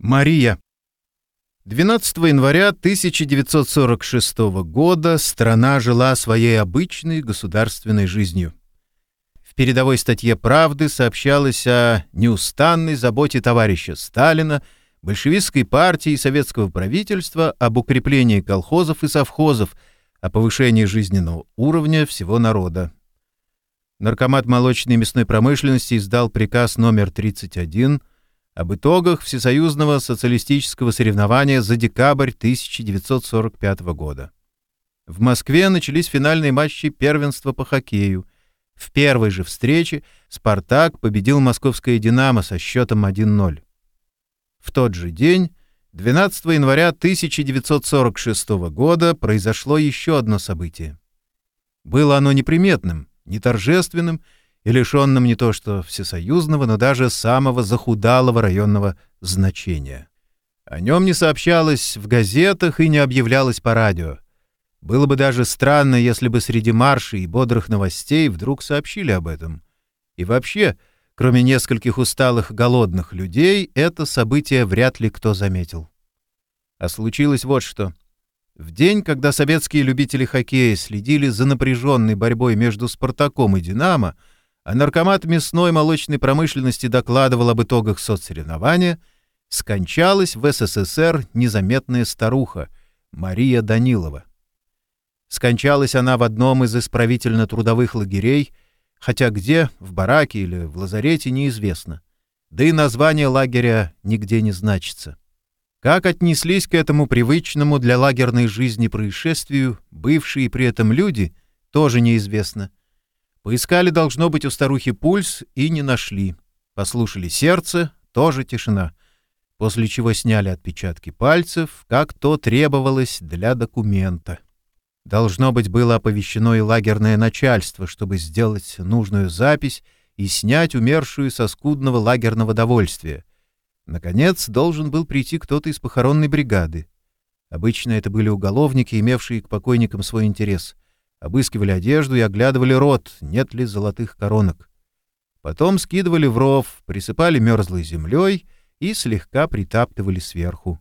Мария. 12 января 1946 года страна жила своей обычной государственной жизнью. В передовой статье «Правды» сообщалось о неустанной заботе товарища Сталина, большевистской партии и советского правительства об укреплении колхозов и совхозов, о повышении жизненного уровня всего народа. Наркомат молочной и мясной промышленности издал приказ номер 31 об итогах всесоюзного социалистического соревнования за декабрь 1945 года. В Москве начались финальные матчи первенства по хоккею. В первой же встрече «Спартак» победил московское «Динамо» со счетом 1-0. В тот же день, 12 января 1946 года, произошло еще одно событие. Было оно неприметным, не торжественным и лишенным не то что всесоюзного, но даже самого захудалого районного значения. О нем не сообщалось в газетах и не объявлялось по радио. Было бы даже странно, если бы среди маршей и бодрых новостей вдруг сообщили об этом. И вообще, кроме нескольких усталых голодных людей, это событие вряд ли кто заметил. А случилось вот что. В день, когда советские любители хоккея следили за напряженной борьбой между «Спартаком» и «Динамо», а наркомат мясной молочной промышленности докладывал об итогах соцсоревнования, скончалась в СССР незаметная старуха Мария Данилова. Скончалась она в одном из исправительно-трудовых лагерей, хотя где, в бараке или в лазарете, неизвестно. Да и название лагеря нигде не значится. Как отнеслись к этому привычному для лагерной жизни происшествию бывшие при этом люди, тоже неизвестно. Поискали, должно быть, у старухи пульс и не нашли. Послушали сердце, тоже тишина. После чего сняли отпечатки пальцев, как то требовалось для документа. Должно быть, было оповещено и лагерное начальство, чтобы сделать нужную запись и снять умершую со скудного лагерного довольствия. Наконец, должен был прийти кто-то из похоронной бригады. Обычно это были уголовники, имевшие к покойникам свой интерес — обыскивали одежду и оглядывали рот, нет ли золотых коронок. Потом скидывали в ров, присыпали мерзлой землей и слегка притаптывали сверху.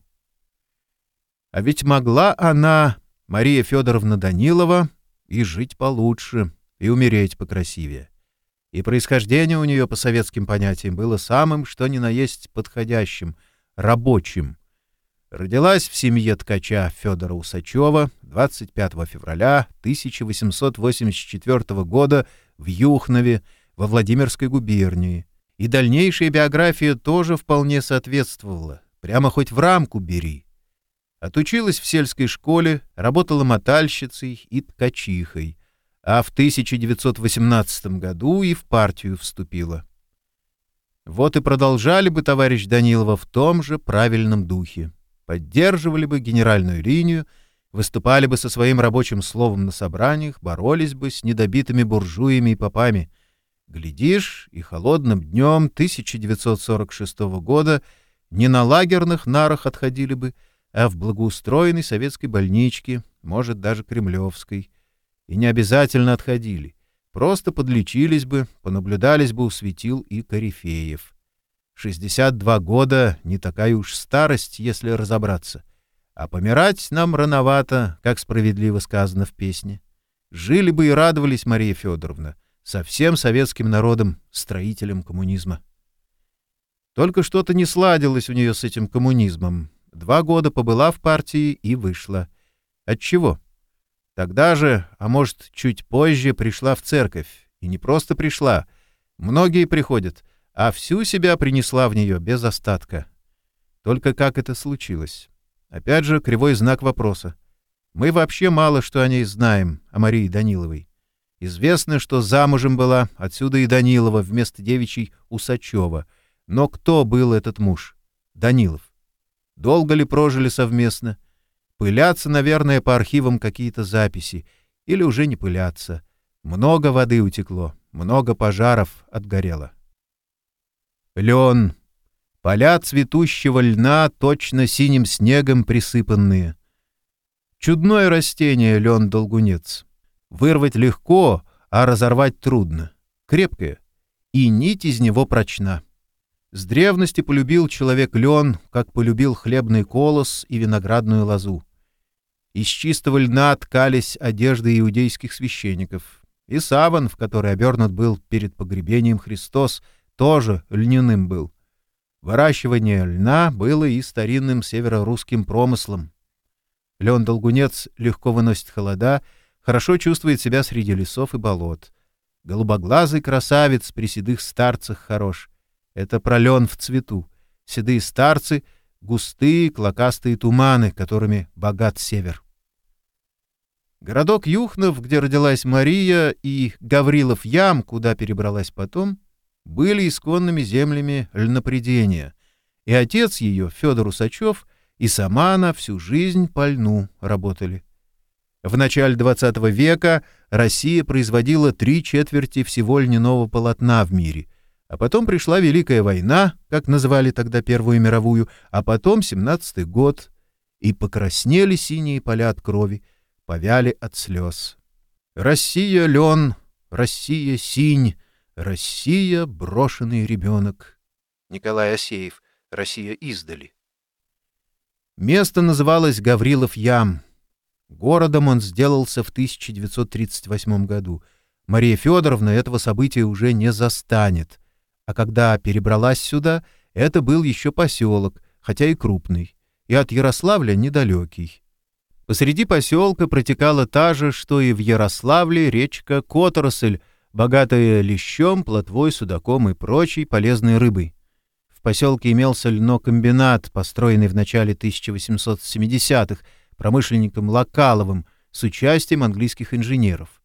А ведь могла она, Мария Федоровна Данилова, и жить получше, и умереть покрасивее. И происхождение у нее по советским понятиям было самым, что ни на есть подходящим, рабочим — Родилась в семье ткача Федора Усачева 25 февраля 1884 года в Юхнове во Владимирской губернии. И дальнейшая биография тоже вполне соответствовала. Прямо хоть в рамку бери. Отучилась в сельской школе, работала мотальщицей и ткачихой, а в 1918 году и в партию вступила. Вот и продолжали бы товарищ Данилова в том же правильном духе поддерживали бы генеральную линию, выступали бы со своим рабочим словом на собраниях, боролись бы с недобитыми буржуями и попами. Глядишь, и холодным днем 1946 года не на лагерных нарах отходили бы, а в благоустроенной советской больничке, может, даже кремлевской. И не обязательно отходили, просто подлечились бы, понаблюдались бы у светил и корифеев. 62 года — не такая уж старость, если разобраться. А помирать нам рановато, как справедливо сказано в песне. Жили бы и радовались, Мария Федоровна, со всем советским народом, строителем коммунизма. Только что-то не сладилось у нее с этим коммунизмом. Два года побыла в партии и вышла. Отчего? Тогда же, а может, чуть позже, пришла в церковь. И не просто пришла. Многие приходят — а всю себя принесла в нее без остатка. Только как это случилось? Опять же, кривой знак вопроса. Мы вообще мало что о ней знаем, о Марии Даниловой. Известно, что замужем была, отсюда и Данилова, вместо девичьей Усачева. Но кто был этот муж? Данилов. Долго ли прожили совместно? Пылятся, наверное, по архивам какие-то записи. Или уже не пылятся. Много воды утекло, много пожаров отгорело. Лен. Поля цветущего льна точно синим снегом присыпанные. Чудное растение лен-долгунец. Вырвать легко, а разорвать трудно. Крепкое. И нить из него прочна. С древности полюбил человек лен, как полюбил хлебный колос и виноградную лозу. Из чистого льна ткались одежды иудейских священников. И саван, в который обернут был перед погребением Христос, тоже льняным был. Выращивание льна было и старинным северо-русским промыслом. Лен-долгунец легко выносит холода, хорошо чувствует себя среди лесов и болот. Голубоглазый красавец при седых старцах хорош. Это пролен в цвету. Седые старцы — густые клокастые туманы, которыми богат север. Городок Юхнов, где родилась Мария, и Гаврилов Ям, куда перебралась потом, были исконными землями льнопредения, и отец ее, Федор Усачев, и сама она всю жизнь по льну работали. В начале XX века Россия производила три четверти всего льняного полотна в мире, а потом пришла Великая война, как называли тогда Первую мировую, а потом семнадцатый год, и покраснели синие поля от крови, повяли от слез. Россия — лен, Россия — синь, Россия — брошенный ребенок. Николай Осеев, Россия издали. Место называлось Гаврилов Ям. Городом он сделался в 1938 году. Мария Федоровна этого события уже не застанет. А когда перебралась сюда, это был еще поселок, хотя и крупный, и от Ярославля недалекий. Посреди поселка протекала та же, что и в Ярославле, речка Которосль, богатая лещом, плотвой, судаком и прочей полезной рыбой. В поселке имелся льнокомбинат, построенный в начале 1870-х промышленником Локаловым с участием английских инженеров.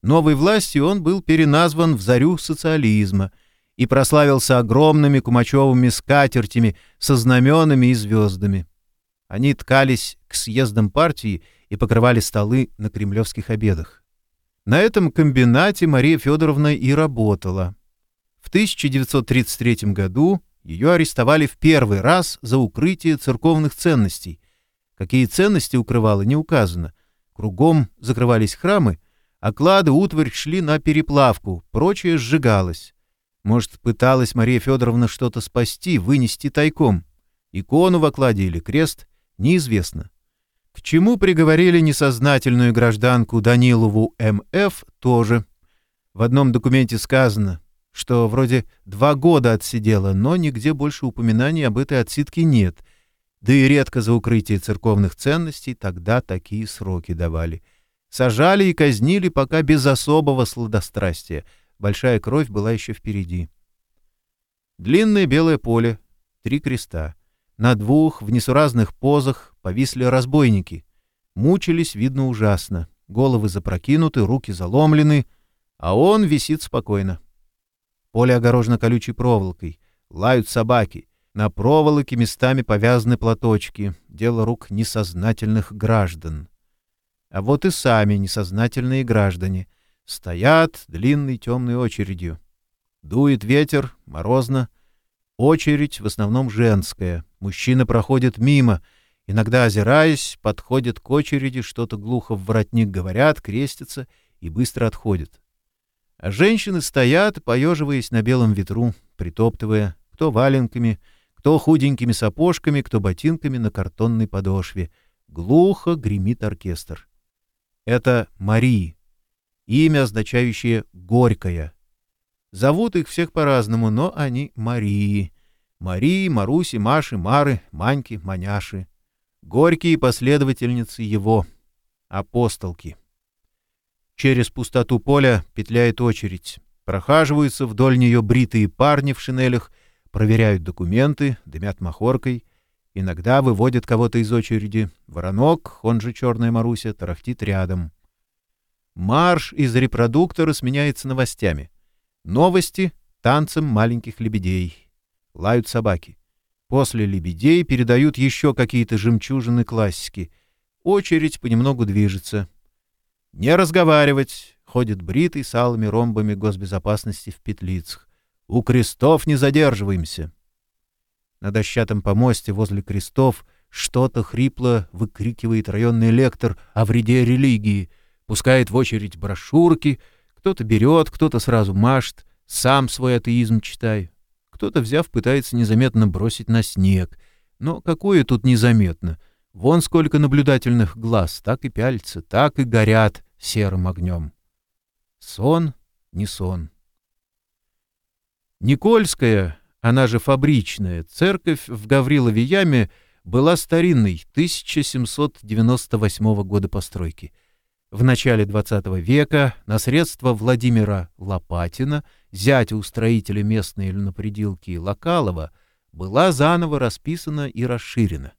Новой властью он был переназван в зарю социализма и прославился огромными кумачевыми скатертями со знаменами и звездами. Они ткались к съездам партии и покрывали столы на кремлевских обедах. На этом комбинате Мария Федоровна и работала. В 1933 году ее арестовали в первый раз за укрытие церковных ценностей. Какие ценности укрывала, не указано. Кругом закрывались храмы, а клады, утварь шли на переплавку, прочее сжигалось. Может, пыталась Мария Федоровна что-то спасти, вынести тайком. Икону в окладе или крест неизвестно. К чему приговорили несознательную гражданку Данилову М.Ф. тоже. В одном документе сказано, что вроде два года отсидела, но нигде больше упоминаний об этой отсидке нет. Да и редко за укрытие церковных ценностей тогда такие сроки давали. Сажали и казнили пока без особого сладострастия. Большая кровь была еще впереди. Длинное белое поле, три креста — на двух в несуразных позах повисли разбойники. Мучились, видно, ужасно. Головы запрокинуты, руки заломлены, а он висит спокойно. Поле огорожено колючей проволокой. Лают собаки. На проволоке местами повязаны платочки. Дело рук несознательных граждан. А вот и сами несознательные граждане. Стоят длинной темной очередью. Дует ветер, морозно. Очередь в основном женская — Мужчина проходит мимо, иногда озираясь, подходят к очереди, что-то глухо в воротник говорят, крестятся и быстро отходят. А женщины стоят, поеживаясь на белом ветру, притоптывая, кто валенками, кто худенькими сапожками, кто ботинками на картонной подошве. Глухо гремит оркестр. Это Марии, имя, означающее «горькая». Зовут их всех по-разному, но они Марии — Марии, Маруси, Маши, Мары, Маньки, Маняши. Горькие последовательницы его, апостолки. Через пустоту поля петляет очередь. Прохаживаются вдоль нее бритые парни в шинелях, проверяют документы, дымят махоркой. Иногда выводят кого-то из очереди. Воронок, он же черная Маруся, тарахтит рядом. Марш из репродуктора сменяется новостями. Новости — танцем маленьких лебедей. Лают собаки. После лебедей передают еще какие-то жемчужины классики. Очередь понемногу движется. Не разговаривать. Ходит бритый с алыми ромбами госбезопасности в петлицах. У крестов не задерживаемся. На дощатом помосте возле крестов что-то хрипло выкрикивает районный лектор о вреде религии, пускает в очередь брошюрки, кто-то берет, кто-то сразу машет, сам свой атеизм читает кто-то, взяв, пытается незаметно бросить на снег. Но какое тут незаметно? Вон сколько наблюдательных глаз, так и пяльцы, так и горят серым огнем. Сон, не сон. Никольская, она же фабричная, церковь в Гаврилове яме была старинной, 1798 года постройки. В начале XX века на средства Владимира Лопатина, зятя устроителя местной льнопредилки Локалова, была заново расписана и расширена.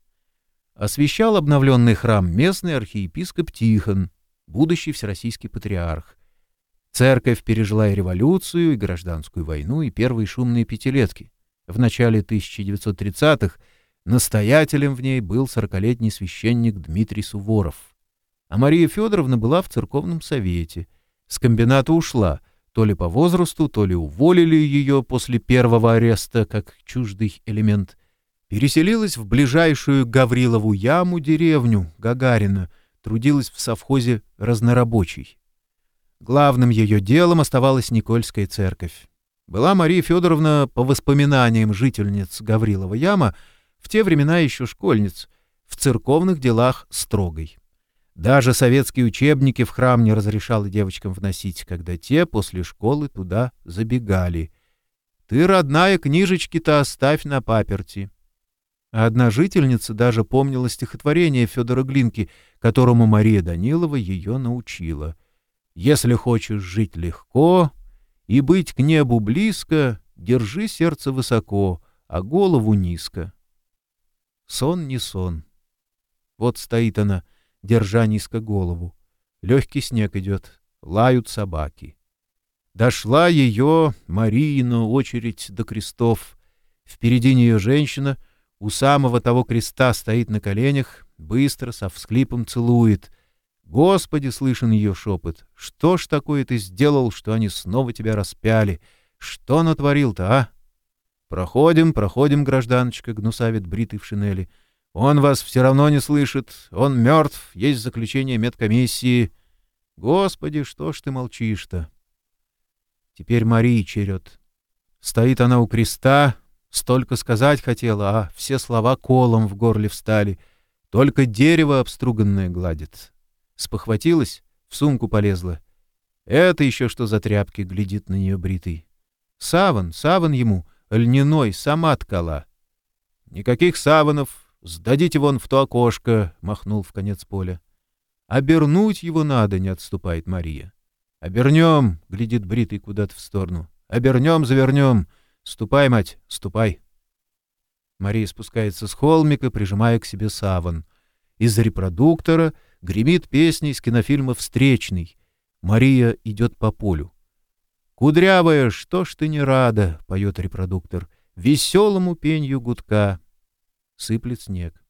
Освещал обновленный храм местный архиепископ Тихон, будущий всероссийский патриарх. Церковь пережила и революцию, и гражданскую войну, и первые шумные пятилетки. В начале 1930-х настоятелем в ней был сорокалетний священник Дмитрий Суворов. А Мария Федоровна была в церковном совете. С комбината ушла, то ли по возрасту, то ли уволили ее после первого ареста, как чуждый элемент. Переселилась в ближайшую Гаврилову яму деревню Гагарина, трудилась в совхозе разнорабочей. Главным ее делом оставалась Никольская церковь. Была Мария Федоровна, по воспоминаниям жительниц Гаврилова яма, в те времена еще школьниц, в церковных делах строгой. Даже советские учебники в храм не разрешала девочкам вносить, когда те после школы туда забегали. «Ты, родная, книжечки-то оставь на паперти». А одна жительница даже помнила стихотворение Федора Глинки, которому Мария Данилова ее научила — если хочешь жить легко и быть к небу близко, держи сердце высоко, а голову низко. Сон не сон. Вот стоит она, держа низко голову. Легкий снег идет, лают собаки. Дошла ее, Марину, очередь до крестов. Впереди нее женщина, у самого того креста стоит на коленях, быстро, со всклипом целует — Господи, слышен ее шепот, что ж такое ты сделал, что они снова тебя распяли? Что натворил-то, а? Проходим, проходим, гражданочка, гнусавит бритый в шинели. Он вас все равно не слышит, он мертв, есть заключение медкомиссии. Господи, что ж ты молчишь-то? Теперь Марии черед. Стоит она у креста, столько сказать хотела, а все слова колом в горле встали. Только дерево обструганное гладит. Спохватилась, в сумку полезла. Это еще что за тряпки, глядит на нее бритый. Саван, саван ему, льняной, сама ткала. Никаких саванов, сдадите вон в то окошко, махнул в конец поля. Обернуть его надо, не отступает Мария. Обернем, глядит бритый куда-то в сторону. Обернем, завернем. Ступай, мать, ступай. Мария спускается с холмика, прижимая к себе саван. Из репродуктора гремит песня из кинофильма «Встречный». Мария идет по полю. «Кудрявая, что ж ты не рада?» — поет репродуктор. «Веселому пенью гудка». Сыплет снег.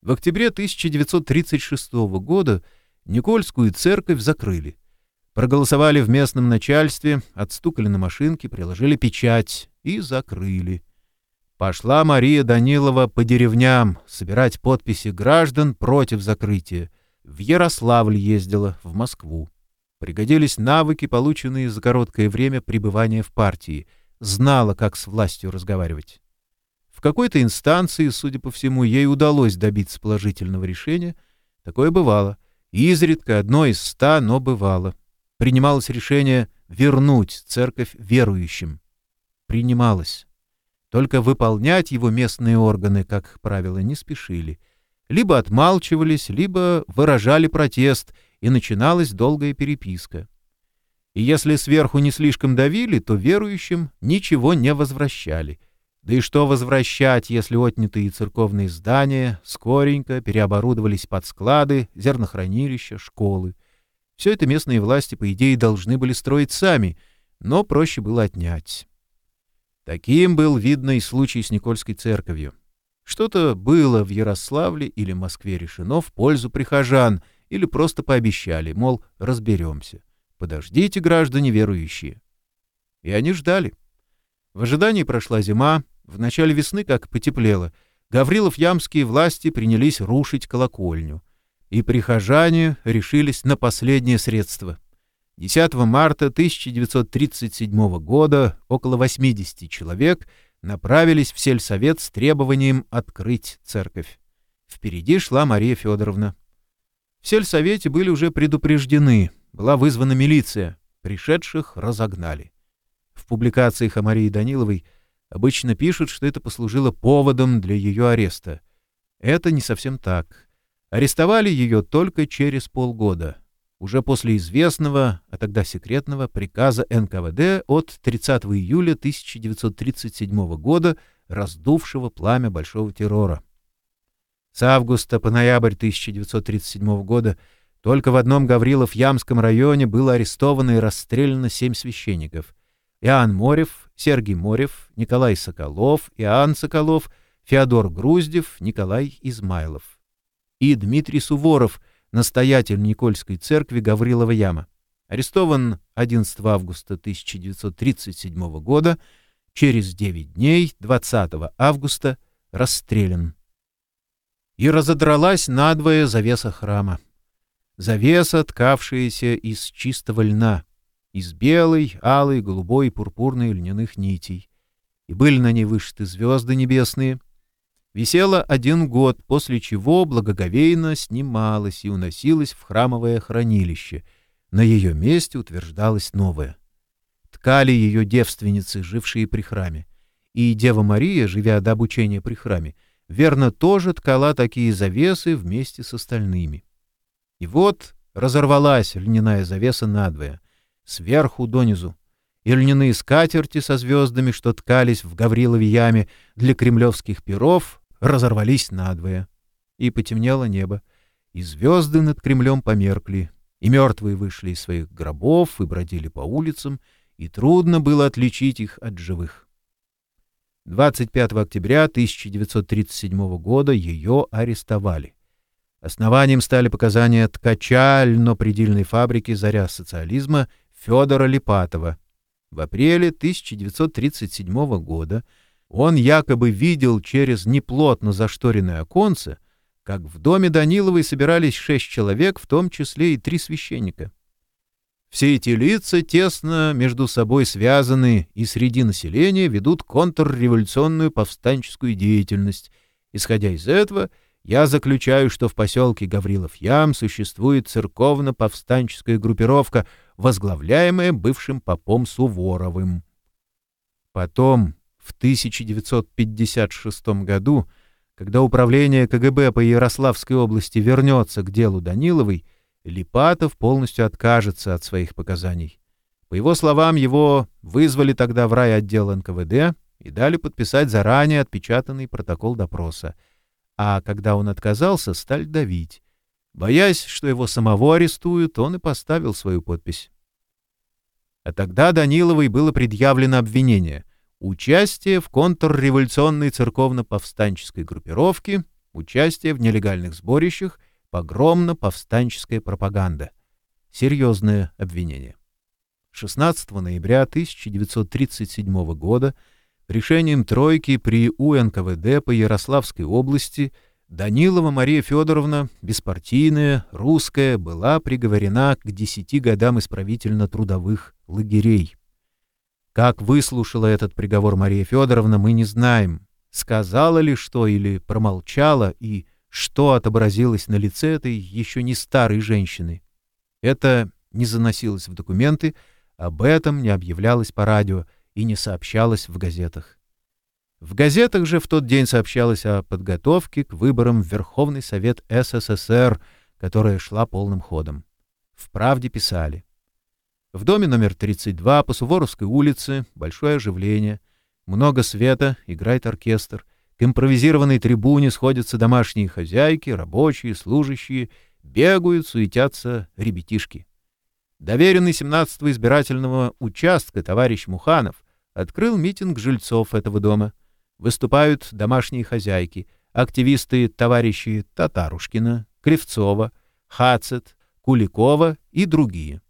В октябре 1936 года Никольскую церковь закрыли. Проголосовали в местном начальстве, отстукали на машинке, приложили печать и закрыли. Пошла Мария Данилова по деревням собирать подписи граждан против закрытия. В Ярославль ездила, в Москву. Пригодились навыки, полученные за короткое время пребывания в партии. Знала, как с властью разговаривать. В какой-то инстанции, судя по всему, ей удалось добиться положительного решения. Такое бывало. Изредка одно из ста, но бывало. Принималось решение вернуть церковь верующим. Принималось. Только выполнять его местные органы, как правило, не спешили. Либо отмалчивались, либо выражали протест, и начиналась долгая переписка. И если сверху не слишком давили, то верующим ничего не возвращали. Да и что возвращать, если отнятые церковные здания скоренько переоборудовались под склады, зернохранилища, школы. Все это местные власти, по идее, должны были строить сами, но проще было отнять. Таким был видный случай с Никольской церковью. Что-то было в Ярославле или Москве решено в пользу прихожан, или просто пообещали, мол, разберемся. Подождите, граждане верующие. И они ждали. В ожидании прошла зима, в начале весны, как потеплело, Гаврилов-Ямские власти принялись рушить колокольню. И прихожане решились на последнее средство. 10 марта 1937 года около 80 человек направились в сельсовет с требованием открыть церковь. Впереди шла Мария Федоровна. В сельсовете были уже предупреждены, была вызвана милиция, пришедших разогнали. В публикациях о Марии Даниловой обычно пишут, что это послужило поводом для ее ареста. Это не совсем так. Арестовали ее только через полгода, уже после известного, а тогда секретного, приказа НКВД от 30 июля 1937 года, раздувшего пламя Большого террора. С августа по ноябрь 1937 года только в одном Гаврилов-Ямском районе было арестовано и расстреляно семь священников. Иоанн Морев, Сергий Морев, Николай Соколов, Иоанн Соколов, Феодор Груздев, Николай Измайлов. И Дмитрий Суворов, настоятель Никольской церкви Гаврилова Яма. Арестован 11 августа 1937 года, через 9 дней, 20 августа, расстрелян и разодралась надвое завеса храма. Завеса, ткавшаяся из чистого льна, из белой, алой, голубой, пурпурной льняных нитей. И были на ней вышиты звезды небесные. Висела один год, после чего благоговейно снималась и уносилась в храмовое хранилище. На ее месте утверждалось новое. Ткали ее девственницы, жившие при храме. И Дева Мария, живя до обучения при храме, верно, тоже ткала такие завесы вместе с остальными. И вот разорвалась льняная завеса надвое, сверху донизу, и льняные скатерти со звездами, что ткались в Гаврилове яме для кремлевских перов, разорвались надвое. И потемнело небо, и звезды над Кремлем померкли, и мертвые вышли из своих гробов и бродили по улицам, и трудно было отличить их от живых. 25 октября 1937 года ее арестовали. Основанием стали показания ткача льнопредельной фабрики «Заря социализма» Федора Липатова. В апреле 1937 года он якобы видел через неплотно зашторенное оконце, как в доме Даниловой собирались шесть человек, в том числе и три священника. Все эти лица тесно между собой связаны и среди населения ведут контрреволюционную повстанческую деятельность. Исходя из этого, я заключаю, что в поселке Гаврилов-Ям существует церковно-повстанческая группировка, возглавляемая бывшим попом Суворовым. Потом, в 1956 году, когда управление КГБ по Ярославской области вернется к делу Даниловой, Липатов полностью откажется от своих показаний. По его словам, его вызвали тогда в райотдел НКВД и дали подписать заранее отпечатанный протокол допроса. А когда он отказался, стали давить. Боясь, что его самого арестуют, он и поставил свою подпись. А тогда Даниловой было предъявлено обвинение — участие в контрреволюционной церковно-повстанческой группировке, участие в нелегальных сборищах — погромно-повстанческая пропаганда. Серьезное обвинение. 16 ноября 1937 года решением тройки при УНКВД по Ярославской области Данилова Мария Федоровна, беспартийная, русская, была приговорена к 10 годам исправительно-трудовых лагерей. Как выслушала этот приговор Мария Федоровна, мы не знаем. Сказала ли что или промолчала и что отобразилось на лице этой еще не старой женщины. Это не заносилось в документы, об этом не объявлялось по радио и не сообщалось в газетах. В газетах же в тот день сообщалось о подготовке к выборам в Верховный Совет СССР, которая шла полным ходом. В «Правде» писали. В доме номер 32 по Суворовской улице большое оживление, много света, играет оркестр — к импровизированной трибуне сходятся домашние хозяйки, рабочие, служащие, бегают, суетятся ребятишки. Доверенный 17-го избирательного участка товарищ Муханов открыл митинг жильцов этого дома. Выступают домашние хозяйки, активисты товарищи Татарушкина, Кривцова, Хацет, Куликова и другие.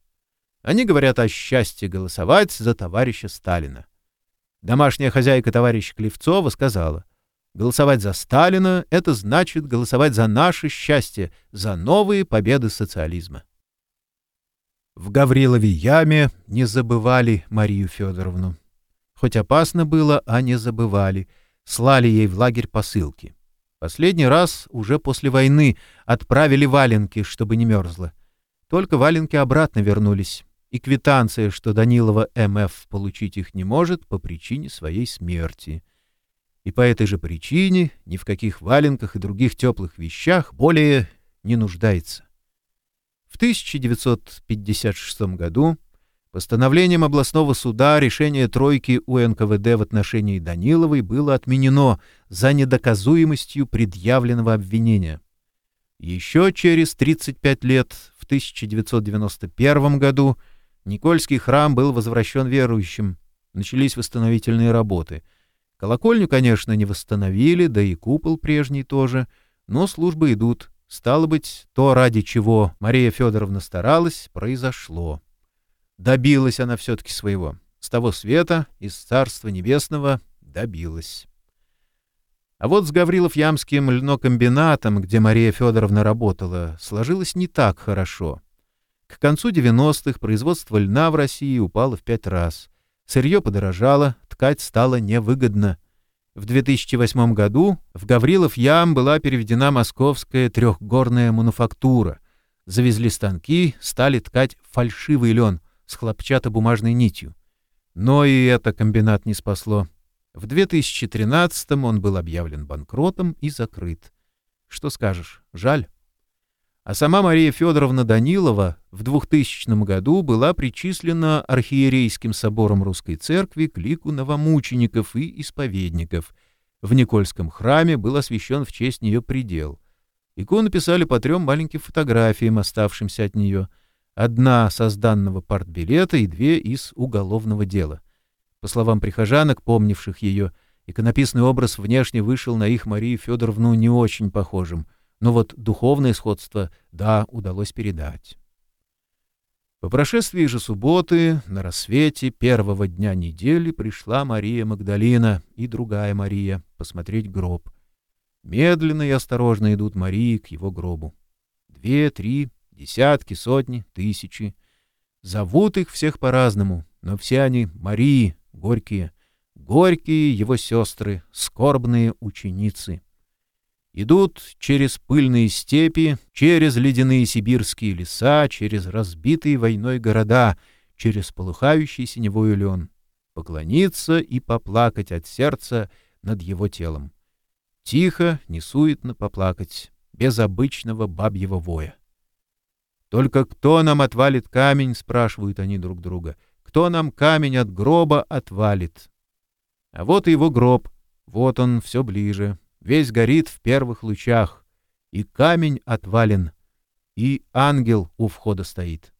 Они говорят о счастье голосовать за товарища Сталина. Домашняя хозяйка товарища Клевцова сказала — Голосовать за Сталина — это значит голосовать за наше счастье, за новые победы социализма. В Гаврилове яме не забывали Марию Федоровну. Хоть опасно было, а не забывали. Слали ей в лагерь посылки. Последний раз уже после войны отправили валенки, чтобы не мерзло. Только валенки обратно вернулись. И квитанция, что Данилова МФ получить их не может по причине своей смерти. И по этой же причине ни в каких валенках и других теплых вещах более не нуждается. В 1956 году постановлением областного суда решение тройки УНКВД в отношении Даниловой было отменено за недоказуемостью предъявленного обвинения. Еще через 35 лет, в 1991 году, Никольский храм был возвращен верующим. Начались восстановительные работы. Колокольню, конечно, не восстановили, да и купол прежний тоже, но службы идут. Стало быть, то, ради чего Мария Федоровна старалась, произошло. Добилась она все-таки своего. С того света, из Царства Небесного, добилась. А вот с Гаврилов-Ямским льнокомбинатом, где Мария Федоровна работала, сложилось не так хорошо. К концу 90-х производство льна в России упало в пять раз. Сырье подорожало, ткать стало невыгодно. В 2008 году в Гаврилов-Ям была переведена московская трехгорная мануфактура. Завезли станки, стали ткать фальшивый лен с хлопчатобумажной нитью. Но и это комбинат не спасло. В 2013 он был объявлен банкротом и закрыт. Что скажешь, жаль. А сама Мария Федоровна Данилова в 2000 году была причислена архиерейским собором Русской Церкви к лику новомучеников и исповедников. В Никольском храме был освящен в честь нее предел. Икону писали по трем маленьким фотографиям, оставшимся от нее. Одна со сданного партбилета и две из уголовного дела. По словам прихожанок, помнивших ее, иконописный образ внешне вышел на их Марию Федоровну не очень похожим — но вот духовное сходство, да, удалось передать. По прошествии же субботы, на рассвете первого дня недели пришла Мария Магдалина и другая Мария посмотреть гроб. Медленно и осторожно идут Марии к его гробу. Две, три, десятки, сотни, тысячи. Зовут их всех по-разному, но все они Марии, горькие, горькие его сестры, скорбные ученицы. Идут через пыльные степи, через ледяные сибирские леса, через разбитые войной города, через полыхающий синевой лен. Поклониться и поплакать от сердца над его телом. Тихо, несуетно поплакать, без обычного бабьего воя. «Только кто нам отвалит камень?» — спрашивают они друг друга. «Кто нам камень от гроба отвалит?» А вот его гроб. Вот он, все ближе весь горит в первых лучах, и камень отвален, и ангел у входа стоит.